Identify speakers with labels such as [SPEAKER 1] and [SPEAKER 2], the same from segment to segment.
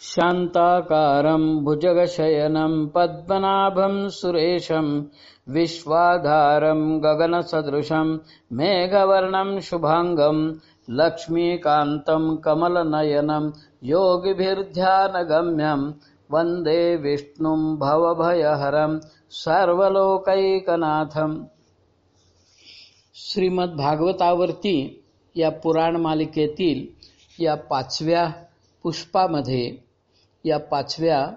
[SPEAKER 1] शान्ताकारं भुजगशयनं पद्मनाभं सुरेशं विश्वाधारं गगनसदृशं मेघवर्णं शुभाङ्गं लक्ष्मीकान्तं कमलनयनं योगिभिर्ध्यानगम्यं वन्दे विष्णुं भवभयहरं सर्वलोकैकनाथम्। श्रीमद्भागवतावर्ती या पुराण मालिकेतील या पाचव्या पुष्पामध्ये या पाचव्या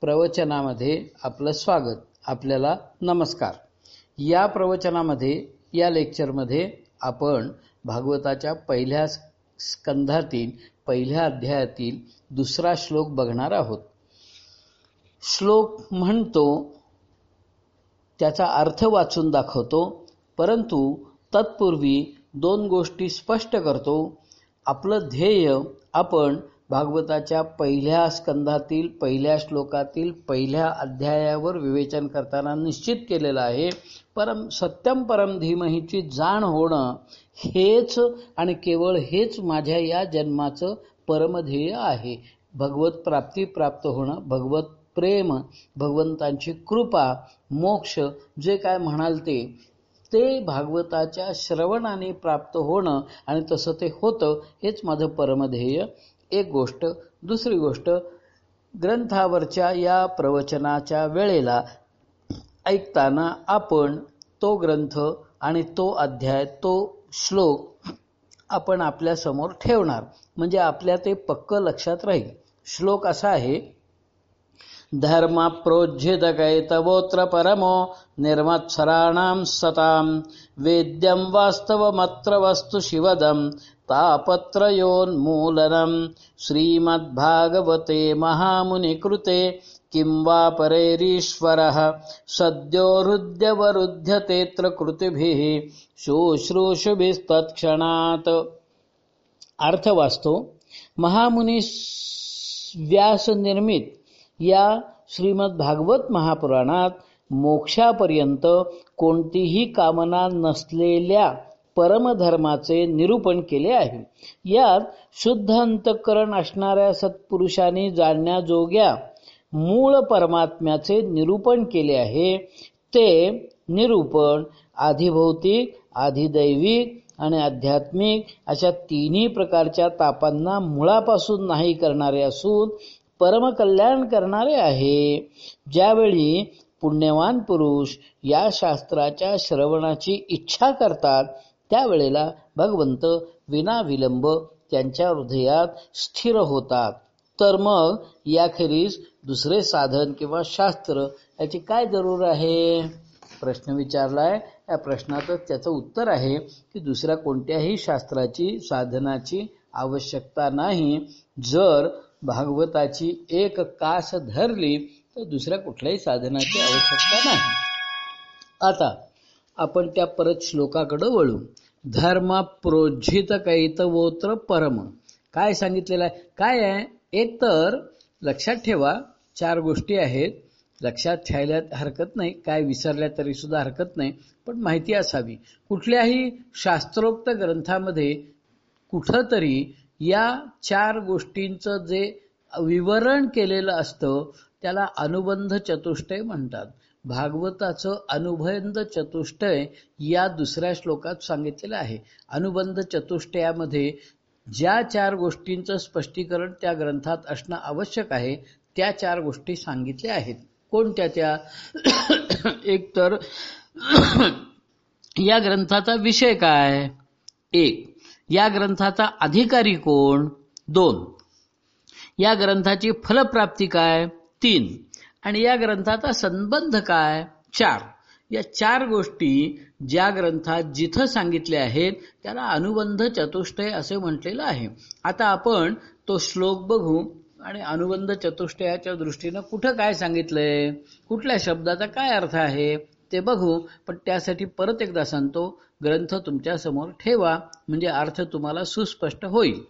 [SPEAKER 1] प्रवचनामध्ये आपलं स्वागत आपल्याला नमस्कार. या प्रवचनामध्ये या लेक्चरमध्ये आपण भागवताच्या पहिल्या स्कंधातील पहिल्या अध्यायातील दुसरा श्लोक बघणार आहोत. श्लोक म्हणतो त्याचा अर्थ वाचून दाखवतो परंतु तत्पूर्वी दोन गोष्टी स्पष्ट करतो. आपलं ध्येय आपण भागवताच्या पहिल्या स्कंधातील पहिल्या श्लोकातील पहिल्या अध्यायावर विवेचन करताना निश्चित केलेलं आहे परम सत्यम परम धीमहीची जाण होणं हेच आणि केवळ हेच माझ्या या जन्माचं परमध्येय आहे. भगवत प्राप्ती प्राप्त होणं भगवत प्रेम भगवंतांची कृपा मोक्ष जे काय म्हणाल ते ते भागवताच्या श्रवणाने प्राप्त होणं आणि तसं ते होतं हेच माझं परमध्येय एक गोष्ट दुसरी गोष्ट ग्रंथावरच्या या प्रवचनाच्या वेळेला ऐकताना आपण तो ग्रंथ आणि तो अध्याय तो श्लोक आपण आपल्यासमोर ठेवणार. म्हणजे आपल्या ते पक्क लक्षात राहील. श्लोक असा आहे धर्म प्रोज्झितकैतवोऽत्र परमो निर्मत्सराणां सताम वेद्यं वास्तवमत्र वस्तु शिवदम तापत्रयोन्मूलनं श्रीमद्भागवते महामुनिकृते किं वा परेरीश्वरः। सद्यो हृद्यवरुध्यतेऽत्र कृतिभिः शुश्रूषुभिस्तत्क्षणात्। अर्थ वाचतो महामुनी व्यास निर्मित या श्रीमद भागवत महापुराणात मोक्षापर्यंत कोणतीही कामना नसलेल्या परमधर्माचे निरूपण केले आहे. यात शुद्ध अंतःकरण असणाऱ्या सत्पुरुषांनी जाणण्याजोग्या मूळ परमात्म्याचे निरूपण केले आहे. ते निरूपण आधिभौतिक आधिदैविक आणि आध्यात्मिक अशा तिन्ही प्रकारच्या तापांना मुळापासून नाही करणारे असून परमकल्याण करणारे आहे. ज्यावेळी पुण्यवान पुरुष या शास्त्राच्या श्रवणाची इच्छा करतात त्यावेळेला भगवंत विनाविलंब त्यांच्या हृदयात स्थिर होतात. तर मग याखेरीज दुसरे साधन किंवा शास्त्र याची काय जरूर आहे? प्रश्न विचारलाय. या प्रश्नातच त्याचं उत्तर आहे की दुसऱ्या कोणत्याही शास्त्राची साधनाची आवश्यकता नाही. जर भागवताची एक कास धरली तर दुसऱ्या कुठल्याही साधनाची आवश्यकता नाही. आता आपण त्या परत श्लोकाकडे वळू. धर्म प्रोज्झित कैतवोत्र परम. काय सांगितलेलं आहे? काय आहे? एक तर लक्षात ठेवा चार गोष्टी आहेत. लक्षात ठेवायला हरकत नाही. काय विसरल्या तरी सुद्धा हरकत नाही. पण माहिती असावी. कुठल्याही शास्त्रोक्त ग्रंथामध्ये कुठंतरी या चार गोष्टींचं जे विवरण केलेलं असतं त्याला अनुबंध चतुष्टय म्हणतात. भागवताचं अनुबंध चतुष्टय या दुसऱ्या श्लोकात सांगितलेलं आहे. अनुबंध चतुष्टयामध्ये ज्या चार गोष्टींचं स्पष्टीकरण त्या ग्रंथात असणं आवश्यक आहे त्या चार गोष्टी सांगितल्या आहेत. कोणत्या त्या? एक तर या ग्रंथाचा विषय काय? एक या ग्रंथाचा अधिकारी कोण? दोन या ग्रंथाची फलप्राप्ती काय? तीन आणि या ग्रंथाचा संबंध काय? चार. या चार गोष्टी ज्या ग्रंथात जिथं सांगितल्या आहेत त्याला अनुबंध चतुष्टय असे म्हटलेलं आहे. आता आपण तो श्लोक बघू आणि अनुबंध चतुष्टयाच्या दृष्टीनं कुठं काय सांगितलंय? कुठल्या शब्दाचा काय अर्थ आहे? ते बघू. पण त्यासाठी परत एकदा सांगतो ग्रंथ तुमच्यासमोर ठेवा. म्हणजे अर्थ तुम्हाला सुस्पष्ट होईल.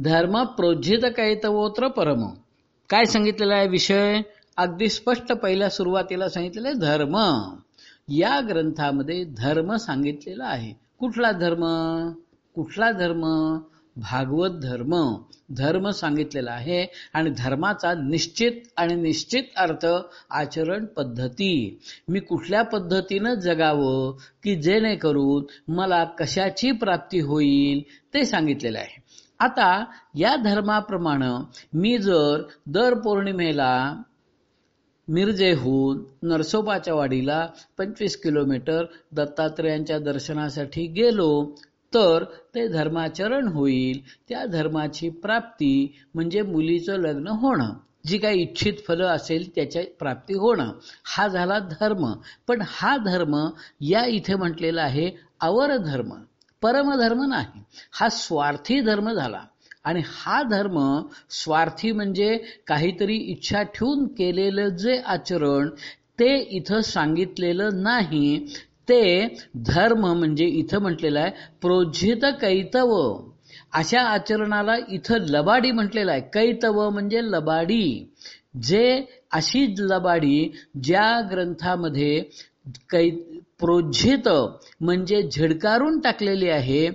[SPEAKER 1] धर्म प्रोज्झित कैतवोत्र परम काय सांगितलेला आहे? विषय अगदी स्पष्ट. पहिल्या सुरुवातीला सांगितलेलं आहे धर्म. या ग्रंथामध्ये धर्म सांगितलेला आहे. कुठला धर्म? कुठला धर्म? भागवत धर्म. धर्म सांगितलेला आहे आणि धर्माचा निश्चित आणि निश्चित अर्थ आचरण पद्धती. मी कुठल्या पद्धतीनं जगावं की जेणेकरून मला कशाची प्राप्ती होईल ते सांगितलेलं आहे. आता या धर्माप्रमाणे मी जर दर पौर्णिमेला मिरजेहून नरसोबाच्या वाडीला पंचवीस किलोमीटर दत्तात्रेयांच्या दर्शनासाठी गेलो तर ते धर्माचरण होईल. त्या धर्माची प्राप्ती म्हणजे मुलीचं लग्न होणं. जी काही इच्छित फलं असेल त्याच्या प्राप्ती होणं. हा झाला धर्म. पण हा धर्म या इथे म्हटलेला आहे अवर धर्म. परमधर्म नाही. हा स्वार्थी धर्म झाला. आणि हा धर्म स्वार्थी म्हणजे काहीतरी इच्छा ठेवून केलेलं जे आचरण ते इथं सांगितलेलं नाही. ते धर्म म्हणजे इथं म्हटलेलं आहे प्रोज्झित कैतव. अशा आचरणाला इथं लबाडी म्हटलेलं आहे. कैतव म्हणजे लबाडी. जे अशी लबाडी ज्या ग्रंथामध्ये कै प्रोज्झित म्हणजे झिडकारून टाकलेली आहे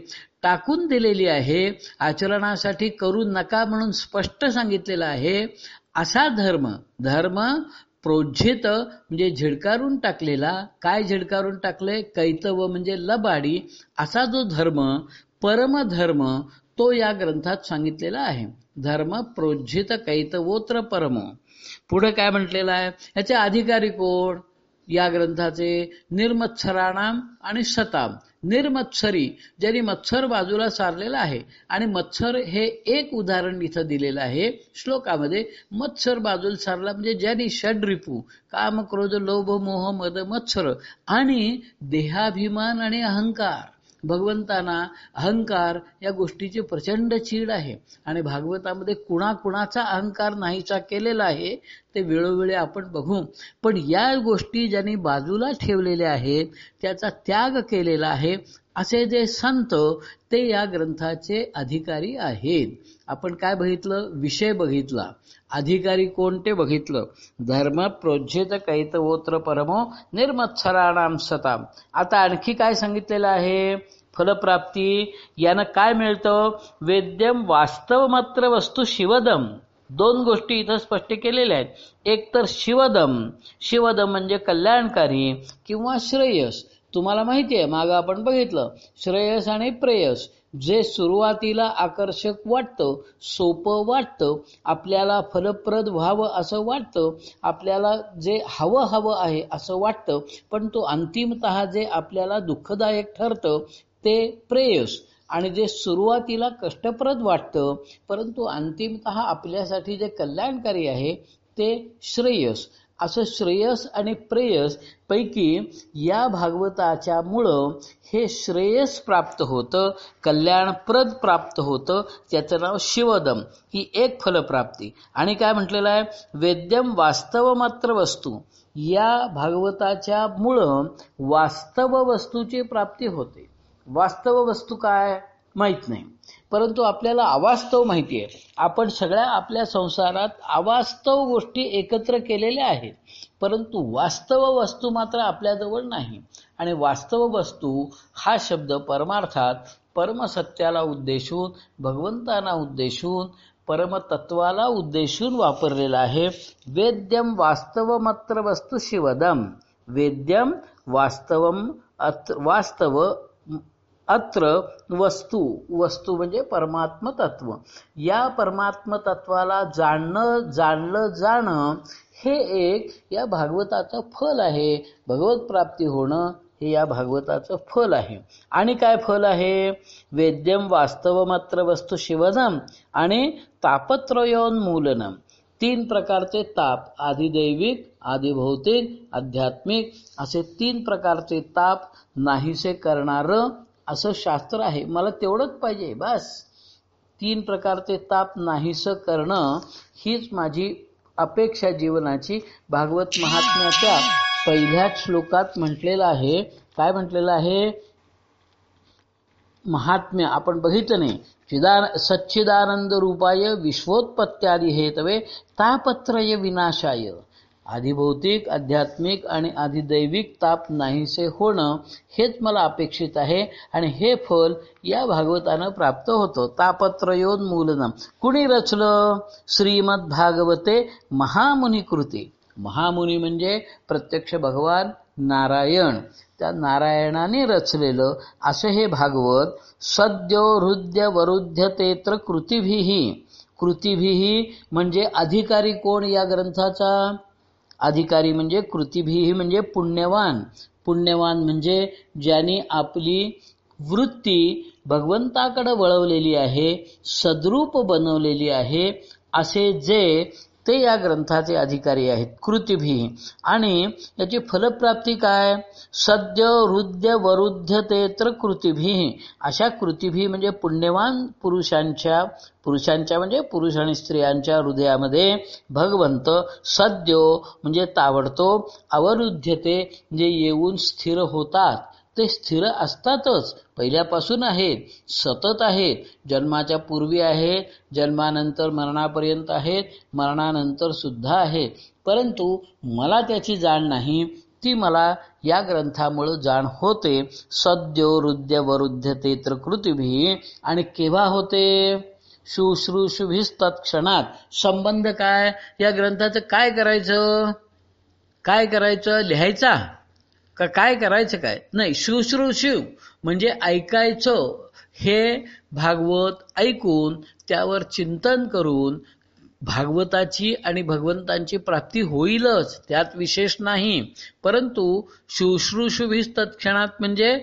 [SPEAKER 1] टाकून दिलेली आहे आचरणासाठी करू नका म्हणून स्पष्ट सांगितलेलं आहे. असा धर्म धर्म प्रोज्झित म्हणजे झिडकारून टाकलेला. काय झिडकारून टाकले कैतव म्हणजे लबाडी. असा जो धर्म परमधर्म तो या ग्रंथात सांगितलेला आहे. धर्म प्रोज्झित कैतवोत्र परम. पुढे काय म्हटलेलं आहे? याचे अधिकारी कोण? या ग्रंथाचे निर्मत्सराणाम आणि सताम निर्मत्सरी ज्यांनी मत्सर बाजूला सारलेला आहे. आणि मत्सर हे एक उदाहरण इथं दिलेलं आहे. श्लोकामध्ये मत्सर बाजूला सारला म्हणजे ज्यांनी षड्रिपू काम क्रोध लोभ मोह मद मत्सर आणि देहाभिमान आणि अहंकार. भगवंतांना अहंकार या गोष्टीची प्रचंड चीड आहे. आणि भागवतामध्ये कुणाकुणाचा अहंकार नाहीचा केलेला आहे ते वेळोवेळी आपण बघू. पण या गोष्टी ज्यांनी बाजूला ठेवलेल्या आहेत त्याचा त्याग केलेला आहे असे जे संत ते या ग्रंथाचे अधिकारी आहेत. आपण काय बघितलं? विषय बघितला. अधिकारी कोणते बघितलं? धर्म प्रोज्झित कैतवोत्र परमो निर्मत्सराणाम सताम आता आणखी काय सांगितलेलं आहे? फलप्राप्ती यानं काय मिळतं? वेद्यम वास्तव मात्र वस्तू शिवदम दोन गोष्टी इथं स्पष्ट केलेल्या आहेत. एक तर शिवदम शिवदम म्हणजे कल्याणकारी किंवा श्रेयस. तुम्हाला माहिती आहे मागं आपण बघितलं श्रेयस आणि प्रेयस जे सुरुवातीला आकर्षक वाटतं सोपं वाटतं आपल्याला फलप्रद व्हावं असं वाटतं आपल्याला जे हवं हवं आहे असं वाटतं पण तो अंतिमत जे आपल्याला दुःखदायक ठरतं ते प्रेयस. आणि जे सुरुवातीला कष्टप्रद वाटतं परंतु अंतिमत आपल्यासाठी जे कल्याणकारी आहे ते श्रेयस. असं श्रेयस आणि प्रेयस पैकी या भागवताच्या मुळं हे श्रेयस प्राप्त होतं कल्याणप्रद प्राप्त होतं. त्याचं नाव शिवदम. ही एक फलप्राप्ती. आणि काय म्हटलेलं आहे? वेद्यम वास्तव मात्र वस्तू. या भागवताच्या मुळं वास्तव वस्तूची प्राप्ती होते. वास्तव वस्तू काय? माहीत नाही. परंतु आपल्याला अवास्तव माहिती आहे. आपण सगळ्या आपल्या संसारात अवास्तव गोष्टी एकत्र केलेल्या आहेत. परंतु वास्तव वस्तू मात्र आपल्याजवळ नाही. आणि वास्तव वस्तू हा शब्द परमार्थात परमसत्याला उद्देशून भगवंतांना उद्देशून परमतत्वाला उद्देशून वापरलेला आहे. वेद्यम वास्तवमत्र वस्तू शिवदम. वेद्यम वास्तवम वास्तव अत्र वस्तू वस्तू म्हणजे परमात्मतत्व या परमात्मतत्वाला जाणणं जाणलं जाणं हे एक या भागवताचं फल आहे. भगवत प्राप्ती होणं हे या भागवताचं फल आहे. आणि काय फल आहे? वेद्यम वास्तव मात्र वस्तू शिवनम आणि तापत्रयोन्मूलनम तीन प्रकारचे ताप आदिदैविक आदिभौतिक आध्यात्मिक असे तीन प्रकारचे ताप नाहीसे करणारं असं शास्त्र आहे. मला तेवढंच पाहिजे. बस. तीन प्रकारचे ताप नाहीस करणं हीच माझी अपेक्षा जीवनाची. भागवत महात्म्याच्या पहिल्याच श्लोकात म्हटलेलं आहे. काय म्हटलेलं आहे? महात्म्य आपण बघितलं नाही. चिदान सच्चिदानंद रूपाय विश्वोत्पत्त्यादी हेतवे तापत्रय विनाशाय. आधिभौतिक आध्यात्मिक आणि आधिदैविक ताप नाहीसे होणं हेच मला अपेक्षित आहे आणि हे फल या भागवतानं प्राप्त होतं. तापत्रयोन्मूलनं. कुणी रचलं? श्रीमद भागवते महामुनी कृती महामुनी म्हणजे प्रत्यक्ष भगवान नारायण. त्या नारायणाने रचलेलं असं हे भागवत सद्यो हृदय वरुध्यतेत्र कृतीभीही कृतीभीही म्हणजे अधिकारी कोण या ग्रंथाचा? अधिकारी म्हणजे कृतीभिही म्हणजे पुण्यवान. पुण्यवान म्हणजे ज्यांनी आपली वृत्ती भगवंताकडे वळवलेली आहे सद्रूप बनवलेली आहे असे जे ते या ग्रंथाचे अधिकारी आहेत कृतीभी. आणि याची फलप्राप्ती काय? सद्य हृदय वरुध्यतेत्र कृतीभी. अशा कृतीभी म्हणजे पुण्यवान पुरुषांच्या पुरुषांच्या म्हणजे पुरुष आणि स्त्रियांच्या हृदयामध्ये भगवंत सद्यो म्हणजे तावडतो अवरुद्ध ते म्हणजे येऊन स्थिर होतात. ते स्थिर असतातच. पहिल्यापासून आहेत सतत आहेत. जन्माच्या पूर्वी आहेत जन्मानंतर मरणापर्यंत आहेत मरणानंतर सुद्धा आहेत. परंतु मला त्याची जाण नाही. ती मला या ग्रंथामुळे जाण होते. सद्यो हृदय वरुध्यतेत्र कृतीभी आणि केव्हा होते? तत्क्षणात संबंध काय? या ग्रंथाचं काय करायचं? काय करायचं? लिहायचा? का काय करायचं काय? नाही शुश्रूषिव म्हणजे ऐकायचं हे भागवत ऐकून त्यावर चिंतन करून भागवताची आणि भगवंतांची प्राप्ती होईलच त्यात विशेष नाही. परंतु शुश्रूषुभीस तत्क्षणात म्हणजे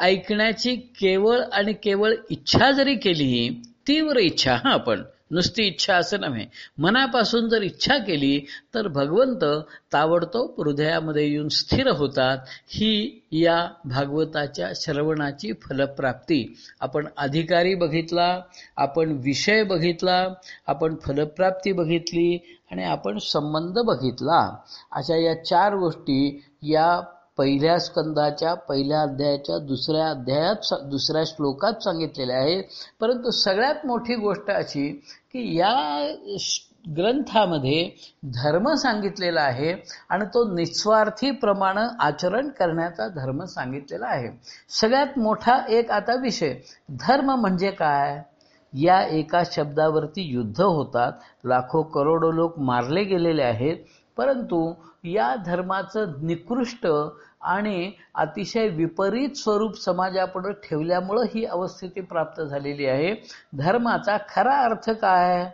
[SPEAKER 1] ऐकण्याची केवळ आणि केवळ इच्छा जरी केली तीव्र इच्छा हा आपण नुसती इच्छा असं नव्हे. मनापासून जर इच्छा केली तर भगवंत ताबडतोब हृदयामध्ये येऊन स्थिर होतात. ही या भागवताच्या श्रवणाची फलप्राप्ती. आपण अधिकारी बघितला आपण विषय बघितला आपण फलप्राप्ती बघितली आणि आपण संबंध बघितला. अशा या चार गोष्टी या पहिल्या स्कंदाच्या पहिल्या अध्यायाच्या दुसऱ्या अध्यायात दुसऱ्या श्लोकात सांगितलेल्या आहेत परंतु सगळ्यात मोठी गोष्ट अशी की या ग्रंथामध्ये धर्म सांगितलेला आहे आणि तो निस्वार्थी प्रमाण आचरण करण्याचा धर्म सांगितलेला आहे. सगळ्यात मोठा एक आता विषय धर्म म्हणजे काय? या एका शब्दावरती युद्ध होतात. लाखो करोडो लोक मारले गेलेले आहेत. परंतु या धर्माचं निकृष्ट आणि अतिशय विपरीत स्वरूप समाजापुढे ठेवल्यामुळं ही अवस्थिती प्राप्त झालेली आहे. धर्माचा खरा अर्थ काय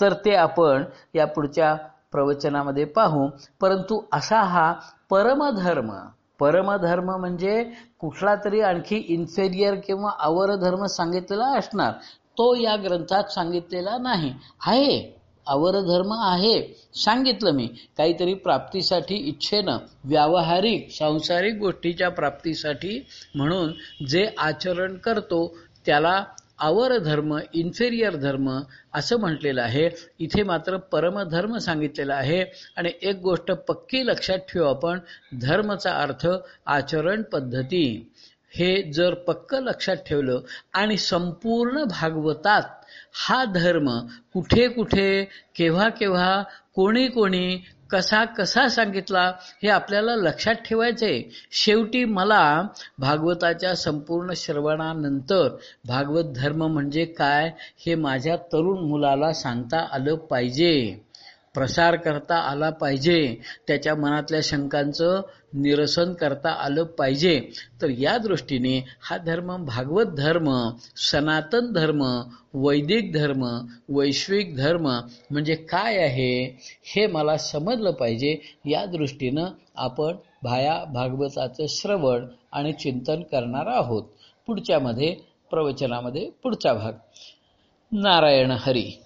[SPEAKER 1] तर ते आपण या पुढच्या प्रवचनामध्ये पाहू. परंतु असा हा परमधर्म परमधर्म म्हणजे कुठला तरी आणखी इन्फेरियर किंवा अवरधर्म सांगितलेला असणार तो या ग्रंथात सांगितलेला नाही. आहे. अवर धर्म आहे. सांगितलं मी. काहीतरी प्राप्तीसाठी इच्छेनं व्यावहारिक सांसारिक गोष्टीच्या प्राप्तीसाठी म्हणून जे आचरण करतो त्याला आवर धर्म इन्फेरियर धर्म असं म्हटलेलं आहे. इथे मात्र परमधर्म सांगितलेला आहे. आणि एक गोष्ट पक्की लक्षात ठेवू आपण धर्मचा अर्थ आचरण पद्धती. हे जर पक्क लक्षात ठेवलं आणि संपूर्ण भागवतात हा धर्म कुठे कुठे केव्हा केव्हा कोणी कोणी कसा कसा सांगितला हे आपल्याला लक्षात ठेवायचंय. शेवटी मला भागवताच्या संपूर्ण श्रवणानंतर भागवत धर्म म्हणजे काय हे माझ्या तरुण मुलाला सांगता आलं पाहिजे. प्रसार करता आला पाहिजे. त्याच्या मनातल्या शंकांचं निरसन करता आलं पाहिजे. तर या दृष्टीने हा धर्म भागवत धर्म सनातन धर्म वैदिक धर्म वैश्विक धर्म म्हणजे काय आहे हे मला समजलं पाहिजे. या दृष्टीनं आपण भाया भागवताचं श्रवण आणि चिंतन करणार आहोत. पुढच्यामध्ये प्रवचनामध्ये पुढचा भाग. नारायण हरी.